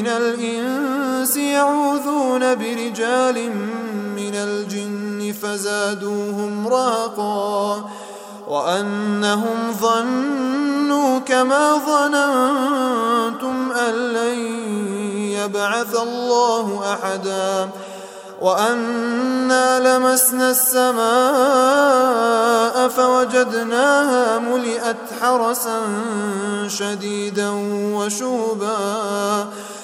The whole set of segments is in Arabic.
من الإنس يعوذون برجال من الجن فزادوهم راقا وأنهم ظنوا كما ظننتم أن لن يبعث الله أحدا وأنا لمسنا السماء فوجدناها ملئت حرسا شديدا وشوبا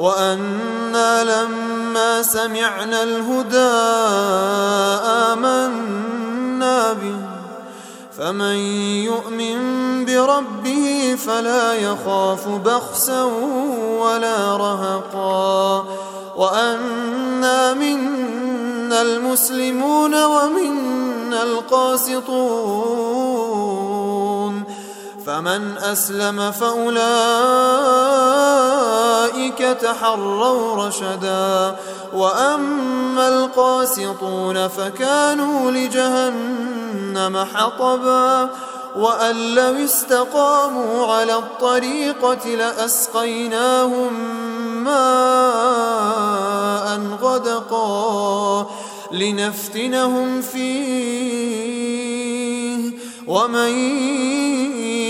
وأنا لما سمعنا الهدى آمنا به فمن يؤمن بربه فلا يخاف بخسا ولا رهقا وأنا منا المسلمون ومنا القاسطون فمن أسلم فأولئك أولئك تحروا رشدا وأما القاسطون فكانوا لجهنم حطبا وأن لو استقاموا على الطريقة لأسقيناهم ماء غدقا لنفتنهم فيه ومن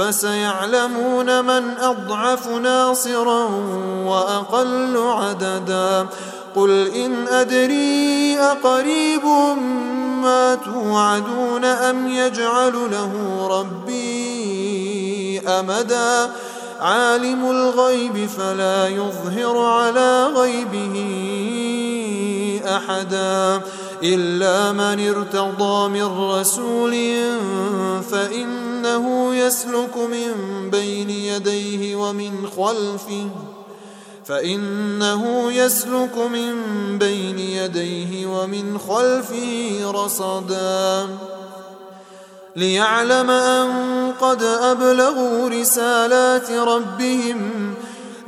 فسيعلمون من أضعف ناصرا وأقل عددا. قل إن أدري أقريب ما توعدون أم يجعل له ربي أمدا. عالم الغيب فلا يظهر على غيبه أحدا. إلا من ارتضى من رسول فإن فإنه يسلك من بين يديه ومن خلفه فإنه يسلك من بين يديه ومن خلفه رصدا. ليعلم أن قد أبلغوا رسالات ربهم